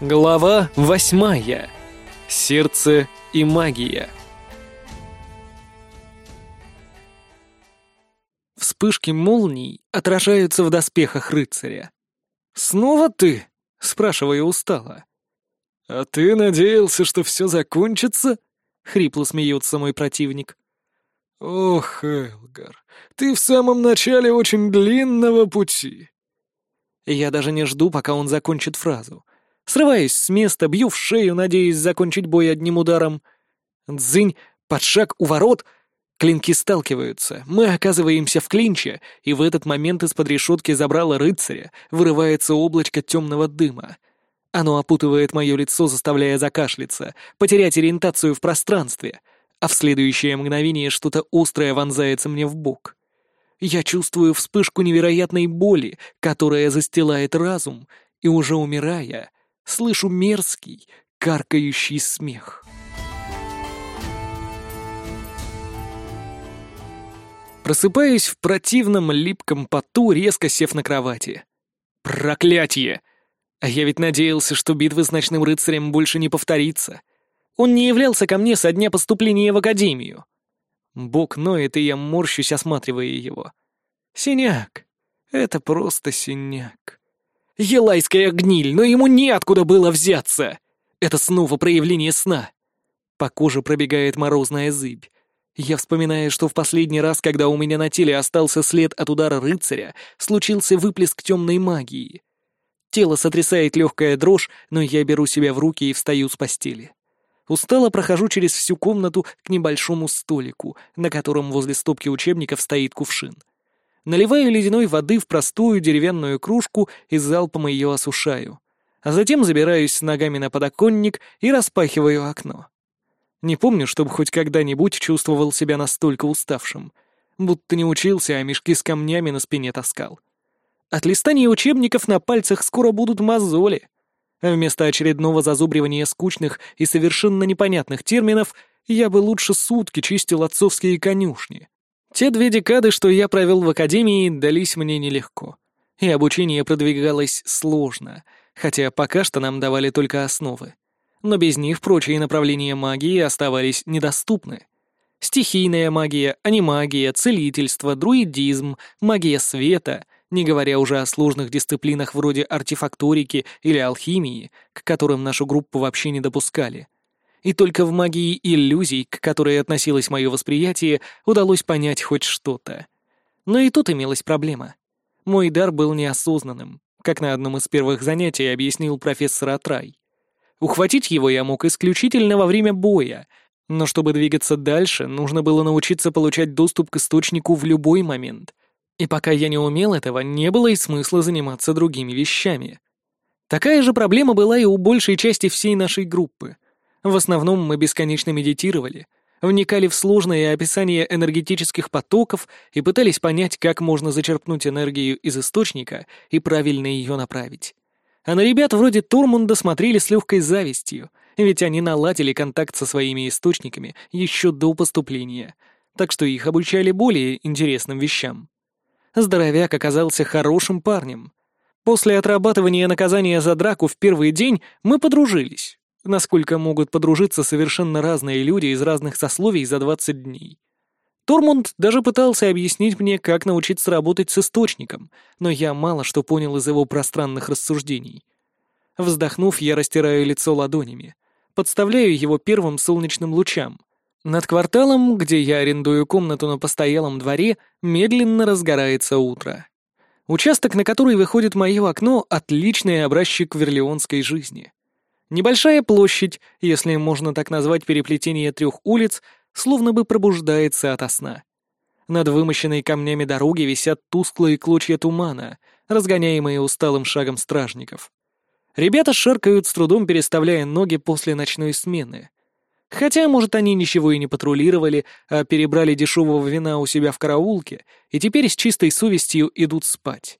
Глава восьмая. Сердце и магия. Вспышки молний отражаются в доспехах рыцаря. «Снова ты?» — спрашиваю устало. «А ты надеялся, что все закончится?» — хрипло смеется мой противник. «Ох, Элгар, ты в самом начале очень длинного пути». Я даже не жду, пока он закончит фразу. Срываюсь с места, бью в шею, надеясь закончить бой одним ударом. Дзынь, под шаг у ворот. Клинки сталкиваются, мы оказываемся в клинче, и в этот момент из-под решетки забрала рыцаря вырывается облачко темного дыма. Оно опутывает мое лицо, заставляя закашляться, потерять ориентацию в пространстве, а в следующее мгновение что-то острое вонзается мне в бок. Я чувствую вспышку невероятной боли, которая застилает разум, и уже умирая, слышу мерзкий, каркающий смех. Просыпаюсь в противном липком поту, резко сев на кровати. Проклятье! А я ведь надеялся, что битвы с ночным рыцарем больше не повторится. Он не являлся ко мне со дня поступления в академию. Бог ноет, и я морщусь, осматривая его. Синяк. Это просто синяк. Елайская гниль, но ему неоткуда было взяться. Это снова проявление сна. По коже пробегает морозная зыбь. Я вспоминаю, что в последний раз, когда у меня на теле остался след от удара рыцаря, случился выплеск темной магии. Тело сотрясает легкая дрожь, но я беру себя в руки и встаю с постели. Устало прохожу через всю комнату к небольшому столику, на котором возле стопки учебников стоит кувшин. Наливаю ледяной воды в простую деревянную кружку и залпом ее осушаю. А затем забираюсь с ногами на подоконник и распахиваю окно. Не помню, чтобы хоть когда-нибудь чувствовал себя настолько уставшим. Будто не учился, а мешки с камнями на спине таскал. От листания учебников на пальцах скоро будут мозоли. Вместо очередного зазубривания скучных и совершенно непонятных терминов я бы лучше сутки чистил отцовские конюшни. Те две декады, что я провел в академии, дались мне нелегко. И обучение продвигалось сложно, хотя пока что нам давали только основы. Но без них прочие направления магии оставались недоступны. Стихийная магия, анимагия, целительство, друидизм, магия света, не говоря уже о сложных дисциплинах вроде артефакторики или алхимии, к которым нашу группу вообще не допускали — и только в магии иллюзий, к которой относилось мое восприятие, удалось понять хоть что-то. Но и тут имелась проблема. Мой дар был неосознанным, как на одном из первых занятий объяснил профессор Атрай. Ухватить его я мог исключительно во время боя, но чтобы двигаться дальше, нужно было научиться получать доступ к источнику в любой момент. И пока я не умел этого, не было и смысла заниматься другими вещами. Такая же проблема была и у большей части всей нашей группы — в основном мы бесконечно медитировали, вникали в сложное описание энергетических потоков и пытались понять, как можно зачерпнуть энергию из источника и правильно ее направить. А на ребят вроде Турмунда смотрели с легкой завистью, ведь они наладили контакт со своими источниками еще до поступления, так что их обучали более интересным вещам. Здоровяк оказался хорошим парнем. После отрабатывания наказания за драку в первый день мы подружились насколько могут подружиться совершенно разные люди из разных сословий за 20 дней. Тормунд даже пытался объяснить мне, как научиться работать с источником, но я мало что понял из его пространных рассуждений. Вздохнув, я растираю лицо ладонями, подставляю его первым солнечным лучам. Над кварталом, где я арендую комнату на постоялом дворе, медленно разгорается утро. Участок, на который выходит мое окно, — отличный образчик верлеонской жизни. Небольшая площадь, если можно так назвать переплетение трех улиц, словно бы пробуждается ото сна. Над вымощенной камнями дороги висят тусклые клочья тумана, разгоняемые усталым шагом стражников. Ребята шаркают с трудом, переставляя ноги после ночной смены. Хотя, может, они ничего и не патрулировали, а перебрали дешевого вина у себя в караулке и теперь с чистой совестью идут спать.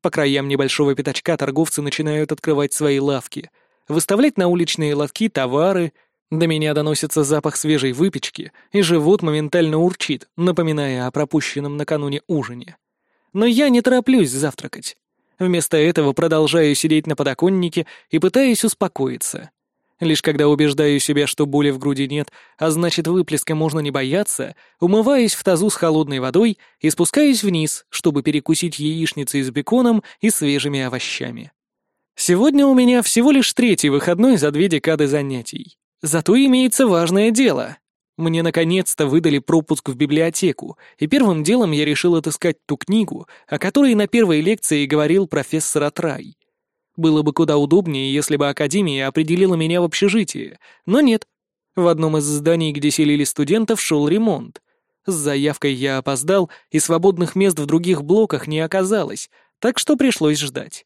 По краям небольшого пятачка торговцы начинают открывать свои лавки — выставлять на уличные лотки товары. До меня доносится запах свежей выпечки, и живот моментально урчит, напоминая о пропущенном накануне ужине. Но я не тороплюсь завтракать. Вместо этого продолжаю сидеть на подоконнике и пытаюсь успокоиться. Лишь когда убеждаю себя, что боли в груди нет, а значит выплеска можно не бояться, умываюсь в тазу с холодной водой и спускаюсь вниз, чтобы перекусить яичницей с беконом и свежими овощами. Сегодня у меня всего лишь третий выходной за две декады занятий. Зато имеется важное дело. Мне наконец-то выдали пропуск в библиотеку, и первым делом я решил отыскать ту книгу, о которой на первой лекции говорил профессор Атрай. Было бы куда удобнее, если бы Академия определила меня в общежитие, но нет. В одном из зданий, где селили студентов, шел ремонт. С заявкой я опоздал, и свободных мест в других блоках не оказалось, так что пришлось ждать.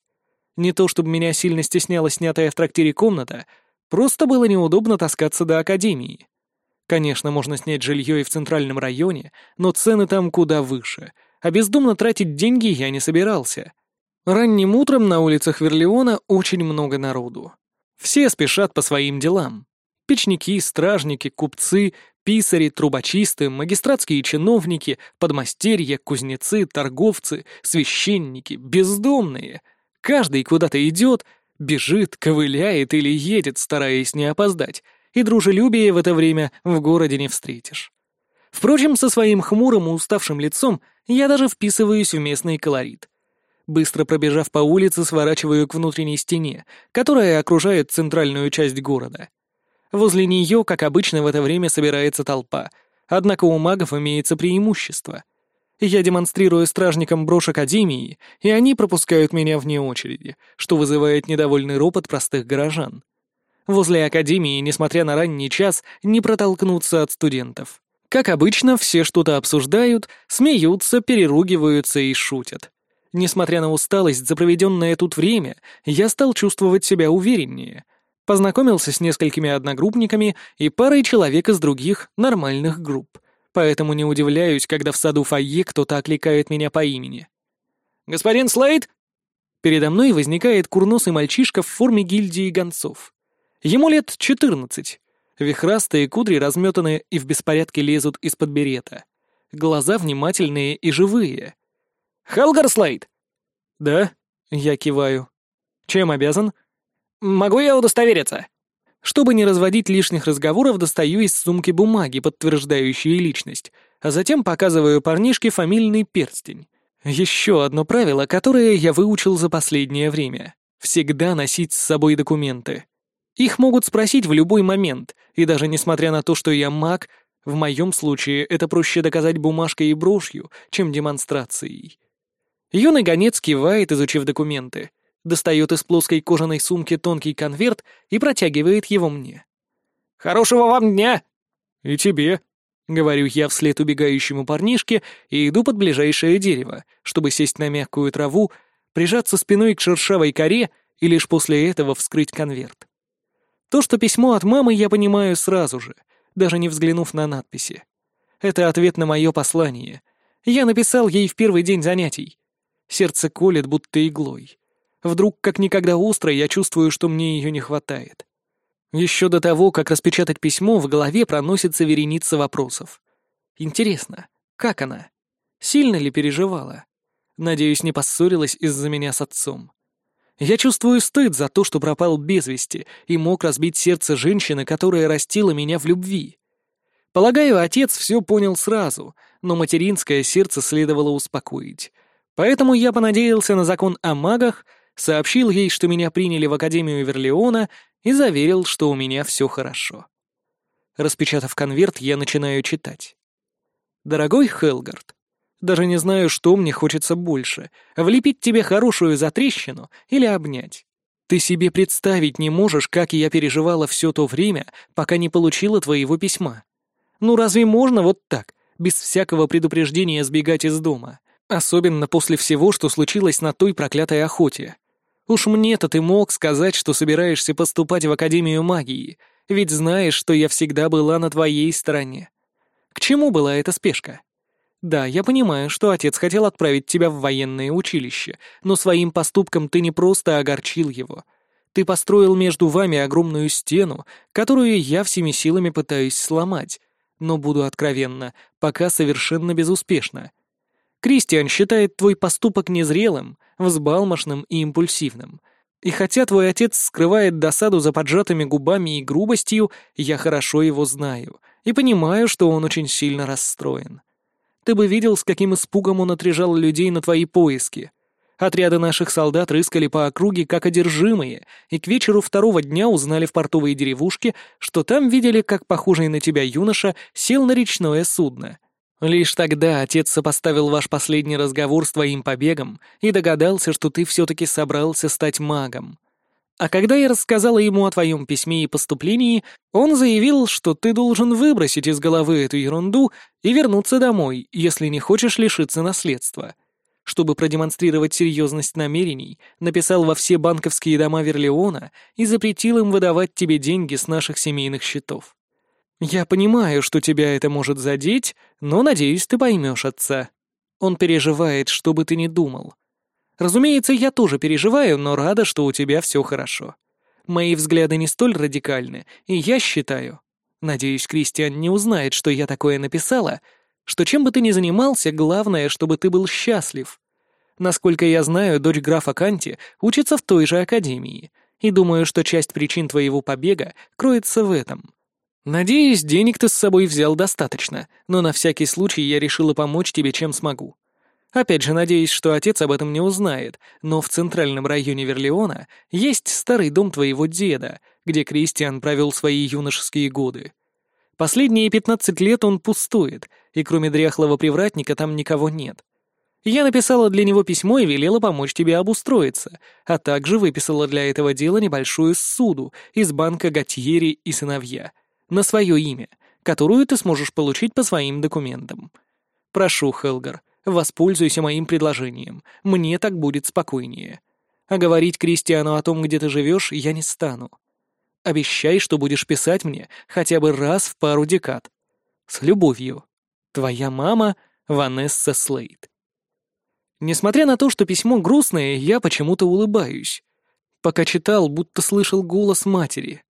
Не то чтобы меня сильно стесняла снятая в трактире комната, просто было неудобно таскаться до Академии. Конечно, можно снять жилье и в центральном районе, но цены там куда выше, а бездумно тратить деньги я не собирался. Ранним утром на улицах Верлеона очень много народу. Все спешат по своим делам. Печники, стражники, купцы, писари, трубочисты, магистратские чиновники, подмастерья, кузнецы, торговцы, священники, бездомные. Каждый куда-то идет, бежит, ковыляет или едет, стараясь не опоздать, и дружелюбие в это время в городе не встретишь. Впрочем, со своим хмурым и уставшим лицом я даже вписываюсь в местный колорит. Быстро пробежав по улице, сворачиваю к внутренней стене, которая окружает центральную часть города. Возле нее, как обычно, в это время собирается толпа, однако у магов имеется преимущество. Я демонстрирую стражникам брошь Академии, и они пропускают меня вне очереди, что вызывает недовольный ропот простых горожан. Возле академии, несмотря на ранний час, не протолкнуться от студентов. Как обычно, все что-то обсуждают, смеются, переругиваются и шутят. Несмотря на усталость за проведенное тут время, я стал чувствовать себя увереннее. Познакомился с несколькими одногруппниками и парой человек из других нормальных групп. Поэтому не удивляюсь, когда в саду фойе кто-то окликает меня по имени. «Господин Слейд?» Передо мной возникает курносый мальчишка в форме гильдии гонцов. Ему лет четырнадцать. Вихрастые кудри разметаны и в беспорядке лезут из-под берета. Глаза внимательные и живые. «Хелгарслейд!» «Да?» — я киваю. «Чем обязан?» «Могу я удостовериться?» Чтобы не разводить лишних разговоров, достаю из сумки бумаги, подтверждающие личность, а затем показываю парнишке фамильный перстень. Еще одно правило, которое я выучил за последнее время. Всегда носить с собой документы. Их могут спросить в любой момент, и даже несмотря на то, что я маг, в моем случае это проще доказать бумажкой и брошью, чем демонстрацией. Юный гонец кивает, изучив документы, достает из плоской кожаной сумки тонкий конверт и протягивает его мне. «Хорошего вам дня!» «И тебе», — говорю я вслед убегающему парнишке и иду под ближайшее дерево, чтобы сесть на мягкую траву, прижаться спиной к шершавой коре и лишь после этого вскрыть конверт. То, что письмо от мамы, я понимаю сразу же, даже не взглянув на надписи. Это ответ на мое послание. Я написал ей в первый день занятий. Сердце колет, будто иглой. Вдруг, как никогда остро, я чувствую, что мне ее не хватает. Еще до того, как распечатать письмо, в голове проносится вереница вопросов. Интересно, как она? Сильно ли переживала? Надеюсь, не поссорилась из-за меня с отцом. Я чувствую стыд за то, что пропал без вести и мог разбить сердце женщины, которая растила меня в любви. Полагаю, отец все понял сразу, но материнское сердце следовало успокоить. Поэтому я понадеялся на закон о магах, сообщил ей, что меня приняли в Академию Верлеона и заверил, что у меня все хорошо. Распечатав конверт, я начинаю читать. «Дорогой Хелгард, даже не знаю, что мне хочется больше — влепить тебе хорошую затрещину или обнять. Ты себе представить не можешь, как я переживала все то время, пока не получила твоего письма. Ну разве можно вот так, без всякого предупреждения сбегать из дома? Особенно после всего, что случилось на той проклятой охоте. Уж мне-то ты мог сказать, что собираешься поступать в Академию магии, ведь знаешь, что я всегда была на твоей стороне. К чему была эта спешка? Да, я понимаю, что отец хотел отправить тебя в военное училище, но своим поступком ты не просто огорчил его. Ты построил между вами огромную стену, которую я всеми силами пытаюсь сломать, но буду откровенна, пока совершенно безуспешно. Кристиан считает твой поступок незрелым, взбалмошным и импульсивным. И хотя твой отец скрывает досаду за поджатыми губами и грубостью, я хорошо его знаю и понимаю, что он очень сильно расстроен. Ты бы видел, с каким испугом он отрежал людей на твои поиски. Отряды наших солдат рыскали по округе как одержимые, и к вечеру второго дня узнали в портовой деревушке, что там видели, как похожий на тебя юноша сел на речное судно. Лишь тогда отец сопоставил ваш последний разговор с твоим побегом и догадался, что ты все-таки собрался стать магом. А когда я рассказала ему о твоем письме и поступлении, он заявил, что ты должен выбросить из головы эту ерунду и вернуться домой, если не хочешь лишиться наследства чтобы продемонстрировать серьезность намерений, написал во все банковские дома Верлеона и запретил им выдавать тебе деньги с наших семейных счетов. Я понимаю, что тебя это может задеть, но, надеюсь, ты поймешь отца. Он переживает, что бы ты ни думал. Разумеется, я тоже переживаю, но рада, что у тебя все хорошо. Мои взгляды не столь радикальны, и я считаю... Надеюсь, Кристиан не узнает, что я такое написала, что чем бы ты ни занимался, главное, чтобы ты был счастлив. Насколько я знаю, дочь графа Канти учится в той же академии, и думаю, что часть причин твоего побега кроется в этом. Надеюсь, денег ты с собой взял достаточно, но на всякий случай я решила помочь тебе, чем смогу. Опять же, надеюсь, что отец об этом не узнает, но в центральном районе Верлеона есть старый дом твоего деда, где Кристиан провел свои юношеские годы. Последние пятнадцать лет он пустует, и кроме дряхлого привратника там никого нет. Я написала для него письмо и велела помочь тебе обустроиться, а также выписала для этого дела небольшую суду из банка Готьери и сыновья на свое имя, которую ты сможешь получить по своим документам. Прошу, Хелгар, воспользуйся моим предложением, мне так будет спокойнее. А говорить Кристиану о том, где ты живешь, я не стану. Обещай, что будешь писать мне хотя бы раз в пару декад. С любовью. Твоя мама Ванесса Слейд. Несмотря на то, что письмо грустное, я почему-то улыбаюсь. Пока читал, будто слышал голос матери.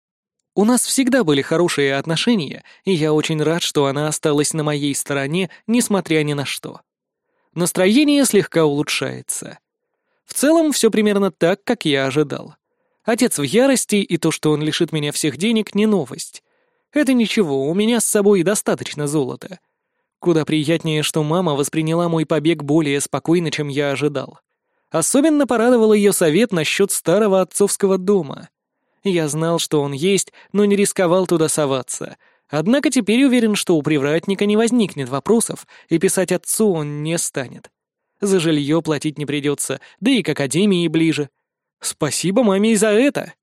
У нас всегда были хорошие отношения, и я очень рад, что она осталась на моей стороне, несмотря ни на что. Настроение слегка улучшается. В целом, все примерно так, как я ожидал. Отец в ярости, и то, что он лишит меня всех денег, не новость. Это ничего, у меня с собой достаточно золота. Куда приятнее, что мама восприняла мой побег более спокойно, чем я ожидал. Особенно порадовал ее совет насчет старого отцовского дома. Я знал, что он есть, но не рисковал туда соваться. Однако теперь уверен, что у привратника не возникнет вопросов, и писать отцу он не станет. За жилье платить не придется, да и к академии ближе. Спасибо маме и за это.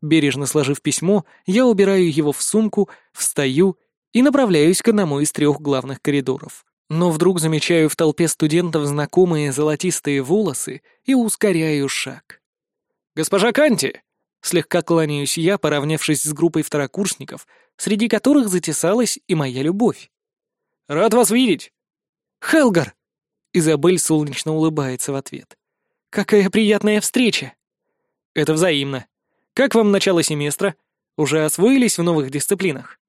Бережно сложив письмо, я убираю его в сумку, встаю и направляюсь к одному из трех главных коридоров. Но вдруг замечаю в толпе студентов знакомые золотистые волосы и ускоряю шаг. «Госпожа Канти!» Слегка кланяюсь я, поравнявшись с группой второкурсников, среди которых затесалась и моя любовь. «Рад вас видеть!» «Хелгар!» Изабель солнечно улыбается в ответ. «Какая приятная встреча!» «Это взаимно. Как вам начало семестра? Уже освоились в новых дисциплинах?»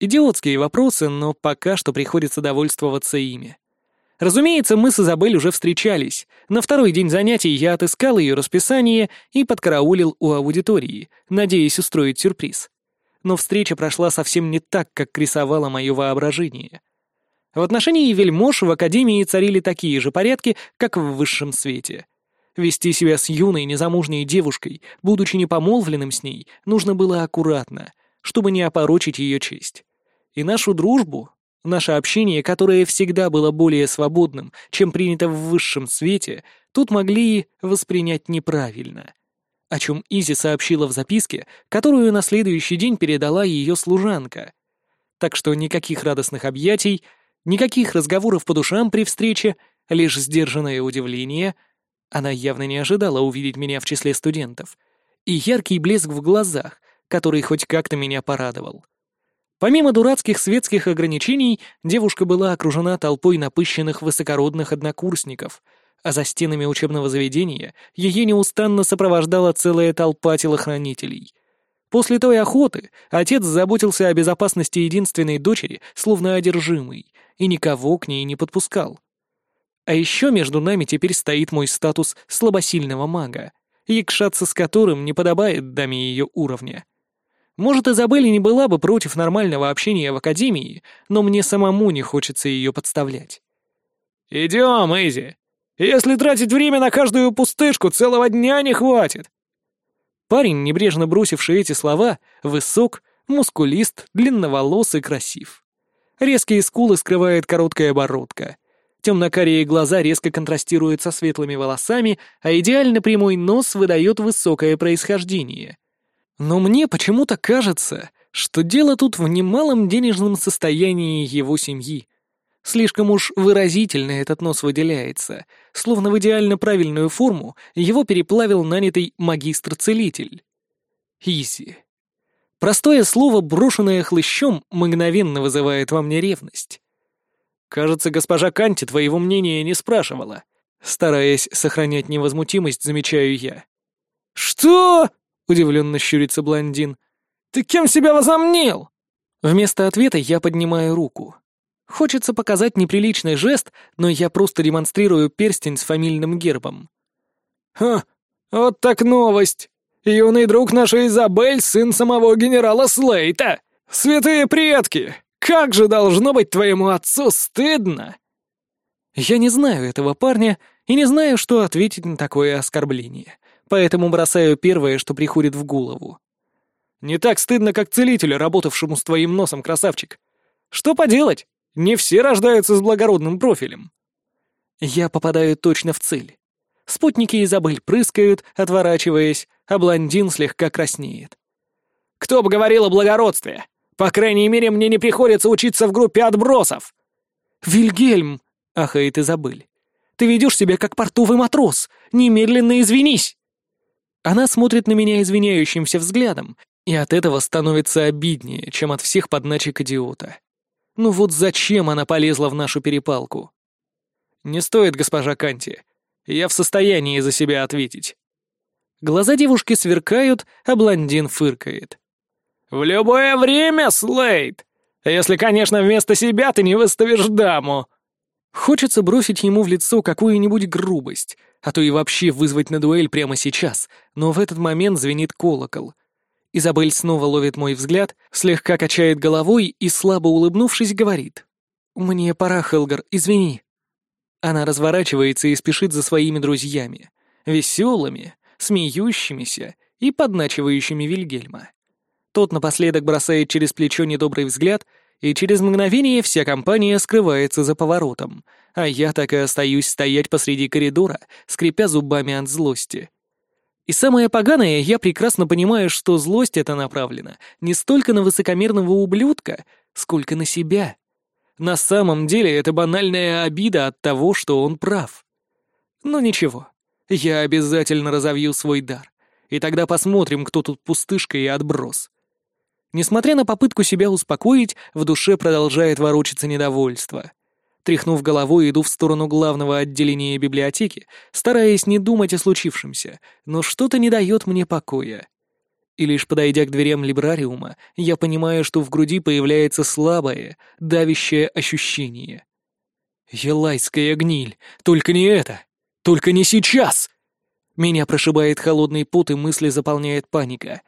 Идиотские вопросы, но пока что приходится довольствоваться ими. Разумеется, мы с Изабель уже встречались. На второй день занятий я отыскал ее расписание и подкараулил у аудитории, надеясь устроить сюрприз. Но встреча прошла совсем не так, как рисовало мое воображение. В отношении вельмож в Академии царили такие же порядки, как в высшем свете. Вести себя с юной незамужней девушкой, будучи непомолвленным с ней, нужно было аккуратно, чтобы не опорочить ее честь. И нашу дружбу, наше общение, которое всегда было более свободным, чем принято в высшем свете, тут могли воспринять неправильно. О чем Изи сообщила в записке, которую на следующий день передала ее служанка. Так что никаких радостных объятий, Никаких разговоров по душам при встрече, лишь сдержанное удивление. Она явно не ожидала увидеть меня в числе студентов. И яркий блеск в глазах, который хоть как-то меня порадовал. Помимо дурацких светских ограничений, девушка была окружена толпой напыщенных высокородных однокурсников, а за стенами учебного заведения ее неустанно сопровождала целая толпа телохранителей. После той охоты отец заботился о безопасности единственной дочери, словно одержимый, и никого к ней не подпускал. А еще между нами теперь стоит мой статус слабосильного мага, якшаться с которым не подобает даме ее уровня. Может, Изабель не была бы против нормального общения в академии, но мне самому не хочется ее подставлять. «Идем, Изи. Если тратить время на каждую пустышку, целого дня не хватит». Парень, небрежно бросивший эти слова, высок, мускулист, длинноволос и красив. Резкие скулы скрывает короткая бородка. Темно-карие глаза резко контрастируют со светлыми волосами, а идеально прямой нос выдает высокое происхождение. Но мне почему-то кажется, что дело тут в немалом денежном состоянии его семьи. Слишком уж выразительно этот нос выделяется, словно в идеально правильную форму его переплавил нанятый магистр-целитель. Изи. Простое слово, брошенное хлыщом, мгновенно вызывает во мне ревность. Кажется, госпожа Канти твоего мнения не спрашивала. Стараясь сохранять невозмутимость, замечаю я. «Что?» — удивленно щурится блондин. «Ты кем себя возомнил?» Вместо ответа я поднимаю руку. Хочется показать неприличный жест, но я просто демонстрирую перстень с фамильным гербом. «Ха, вот так новость! Юный друг нашей Изабель, сын самого генерала Слейта! Святые предки! Как же должно быть твоему отцу стыдно!» Я не знаю этого парня и не знаю, что ответить на такое оскорбление, поэтому бросаю первое, что приходит в голову. «Не так стыдно, как целителю, работавшему с твоим носом, красавчик. Что поделать? Не все рождаются с благородным профилем». Я попадаю точно в цель. Спутники Изабель прыскают, отворачиваясь, а блондин слегка краснеет. «Кто бы говорил о благородстве? По крайней мере, мне не приходится учиться в группе отбросов!» «Вильгельм!» — ахает Изабель. «Ты ведешь себя как портовый матрос! Немедленно извинись!» Она смотрит на меня извиняющимся взглядом, и от этого становится обиднее, чем от всех подначек идиота. Ну вот зачем она полезла в нашу перепалку? «Не стоит, госпожа Канти. Я в состоянии за себя ответить». Глаза девушки сверкают, а блондин фыркает. «В любое время, Слейд! Если, конечно, вместо себя ты не выставишь даму!» Хочется бросить ему в лицо какую-нибудь грубость, а то и вообще вызвать на дуэль прямо сейчас, но в этот момент звенит колокол. Изабель снова ловит мой взгляд, слегка качает головой и, слабо улыбнувшись, говорит. «Мне пора, Хелгар, извини». Она разворачивается и спешит за своими друзьями, веселыми, смеющимися и подначивающими Вильгельма. Тот напоследок бросает через плечо недобрый взгляд, и через мгновение вся компания скрывается за поворотом, а я так и остаюсь стоять посреди коридора, скрипя зубами от злости. И самое поганое, я прекрасно понимаю, что злость эта направлена не столько на высокомерного ублюдка, сколько на себя. На самом деле это банальная обида от того, что он прав. Но ничего, я обязательно разовью свой дар, и тогда посмотрим, кто тут пустышка и отброс. Несмотря на попытку себя успокоить, в душе продолжает ворочаться недовольство. Тряхнув головой, иду в сторону главного отделения библиотеки, стараясь не думать о случившемся, но что-то не дает мне покоя. И лишь подойдя к дверям либрариума, я понимаю, что в груди появляется слабое, давящее ощущение. Елайская гниль! Только не это! Только не сейчас! Меня прошибает холодный пот, и мысли заполняет паника.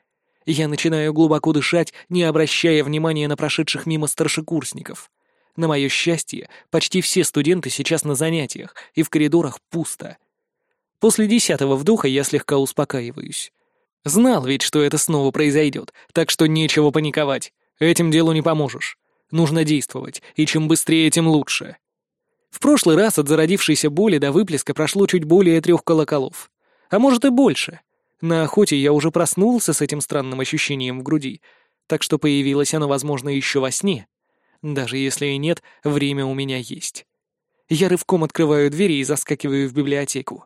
Я начинаю глубоко дышать, не обращая внимания на прошедших мимо старшекурсников. На мое счастье, почти все студенты сейчас на занятиях, и в коридорах пусто. После десятого вдоха я слегка успокаиваюсь. Знал ведь, что это снова произойдет, так что нечего паниковать. Этим делу не поможешь. Нужно действовать, и чем быстрее, тем лучше. В прошлый раз от зародившейся боли до выплеска прошло чуть более трех колоколов. А может и больше. На охоте я уже проснулся с этим странным ощущением в груди, так что появилось оно, возможно, еще во сне. Даже если и нет, время у меня есть. Я рывком открываю двери и заскакиваю в библиотеку.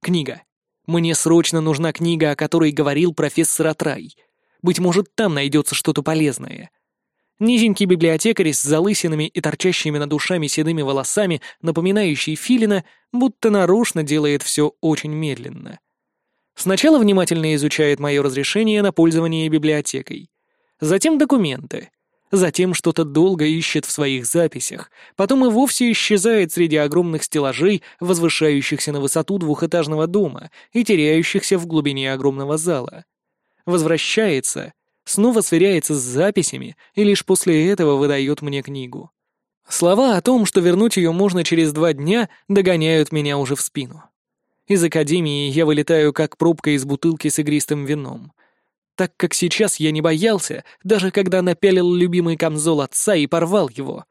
Книга. Мне срочно нужна книга, о которой говорил профессор Атрай. Быть может, там найдется что-то полезное. Низенький библиотекарь с залысинами и торчащими над ушами седыми волосами, напоминающий филина, будто нарочно делает все очень медленно. Сначала внимательно изучает мое разрешение на пользование библиотекой. Затем документы. Затем что-то долго ищет в своих записях, потом и вовсе исчезает среди огромных стеллажей, возвышающихся на высоту двухэтажного дома и теряющихся в глубине огромного зала. Возвращается, снова сверяется с записями и лишь после этого выдает мне книгу. Слова о том, что вернуть ее можно через два дня, догоняют меня уже в спину. Из академии я вылетаю как пробка из бутылки с игристым вином — так как сейчас я не боялся, даже когда напялил любимый камзол отца и порвал его.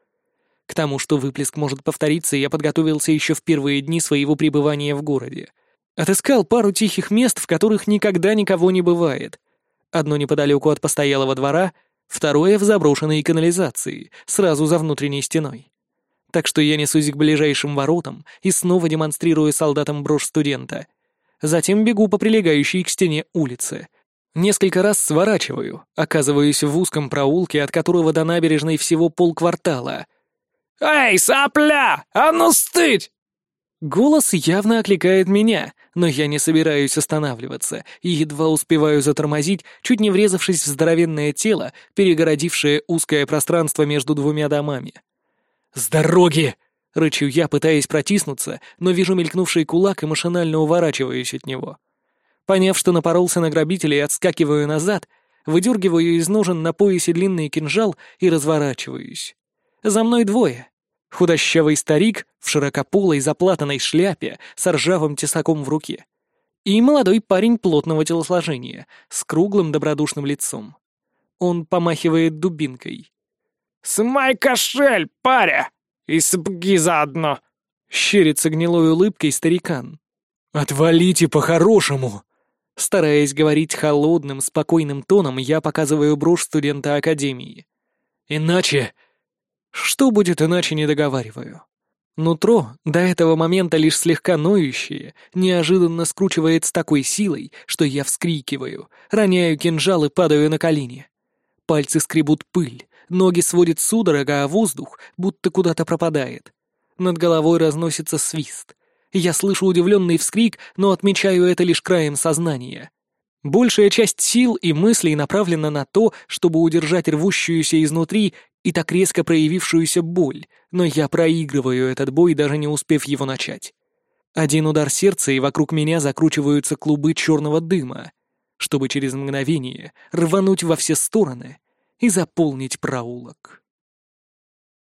К тому, что выплеск может повториться, я подготовился еще в первые дни своего пребывания в городе. Отыскал пару тихих мест, в которых никогда никого не бывает. Одно неподалеку от постоялого двора, второе в заброшенной канализации, сразу за внутренней стеной. Так что я несусь к ближайшим воротам и снова демонстрирую солдатам брошь студента. Затем бегу по прилегающей к стене улице — Несколько раз сворачиваю, оказываюсь в узком проулке, от которого до набережной всего полквартала. «Эй, сопля! А ну стыть!» Голос явно окликает меня, но я не собираюсь останавливаться и едва успеваю затормозить, чуть не врезавшись в здоровенное тело, перегородившее узкое пространство между двумя домами. «С дороги!» — рычу я, пытаясь протиснуться, но вижу мелькнувший кулак и машинально уворачиваюсь от него. Поняв, что напоролся на грабителей, отскакиваю назад, выдергиваю из ножен на поясе длинный кинжал и разворачиваюсь. За мной двое. Худощавый старик в широкополой заплатанной шляпе с ржавым тесаком в руке. И молодой парень плотного телосложения, с круглым добродушным лицом. Он помахивает дубинкой. «Смай кошель, паря! И сапоги заодно!» Щерится гнилой улыбкой старикан. «Отвалите по-хорошему!» Стараясь говорить холодным, спокойным тоном, я показываю брошь студента Академии. Иначе... Что будет иначе, не договариваю. Нутро, до этого момента лишь слегка ноющее, неожиданно скручивает с такой силой, что я вскрикиваю, роняю кинжал и падаю на колени. Пальцы скребут пыль, ноги сводит судорога, а воздух будто куда-то пропадает. Над головой разносится свист. Я слышу удивленный вскрик, но отмечаю это лишь краем сознания. Большая часть сил и мыслей направлена на то, чтобы удержать рвущуюся изнутри и так резко проявившуюся боль, но я проигрываю этот бой, даже не успев его начать. Один удар сердца, и вокруг меня закручиваются клубы черного дыма, чтобы через мгновение рвануть во все стороны и заполнить проулок.